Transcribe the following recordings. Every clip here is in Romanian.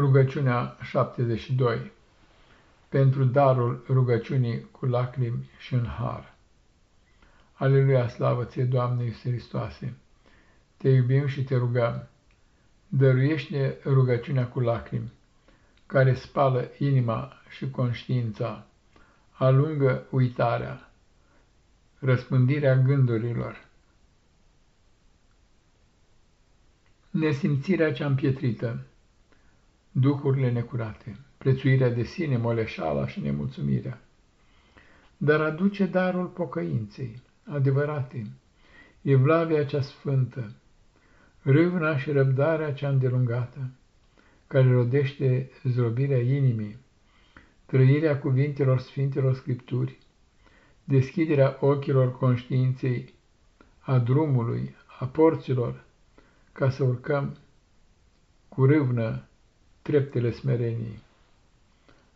Rugăciunea 72 Pentru darul rugăciunii cu lacrimi și în har. Aleluia, slavă ție, Doamne Iisus Hristoase! Te iubim și te rugăm. Dăruiește rugăciunea cu lacrimi, care spală inima și conștiința, alungă uitarea, răspândirea gândurilor, nesimțirea cea împietrită, duhurile necurate, prețuirea de sine, moleșala și nemulțumirea. Dar aduce darul pocăinței, adevărate, evlavia cea sfântă, râvna și răbdarea cea îndelungată, care rodește zrobirea inimii, trăirea cuvintelor Sfintelor Scripturi, deschiderea ochilor conștiinței, a drumului, a porților, ca să urcăm cu râvnă treptele smereniei.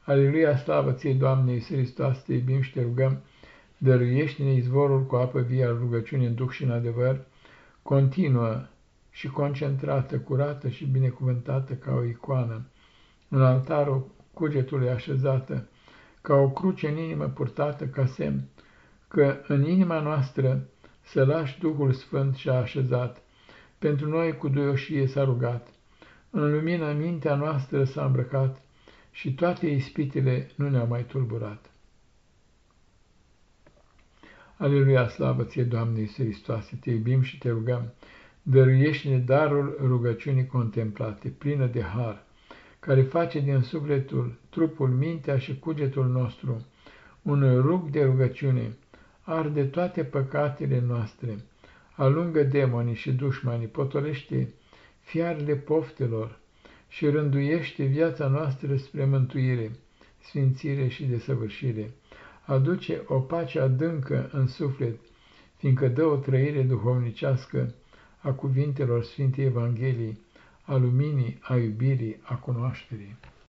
Aleluia, slavă ție, Doamne Iisus Hristos, te iubim și te rugăm, dăruiește-ne izvorul cu apă vie al rugăciunii în duh și în adevăr, continuă și concentrată, curată și binecuvântată ca o icoană, în altarul cugetului așezată, ca o cruce în inimă purtată ca semn, că în inima noastră să lași Duhul Sfânt și-a așezat, pentru noi cu duioșie s-a rugat, în lumină mintea noastră s-a îmbrăcat și toate ispitele nu ne-au mai tulburat. Aleluia, slavă ție, Doamne Iisus Hristoase, te iubim și te rugăm, dăruiește-ne darul rugăciunii contemplate, plină de har, care face din sufletul, trupul, mintea și cugetul nostru un rug de rugăciune, arde toate păcatele noastre, alungă demonii și dușmanii, potolește fiarele poftelor și rânduiește viața noastră spre mântuire, sfințire și desăvârșire. Aduce o pace adâncă în suflet, fiindcă dă o trăire duhovnicească a cuvintelor Sfintei Evangheliei, a luminii, a iubirii, a cunoașterii.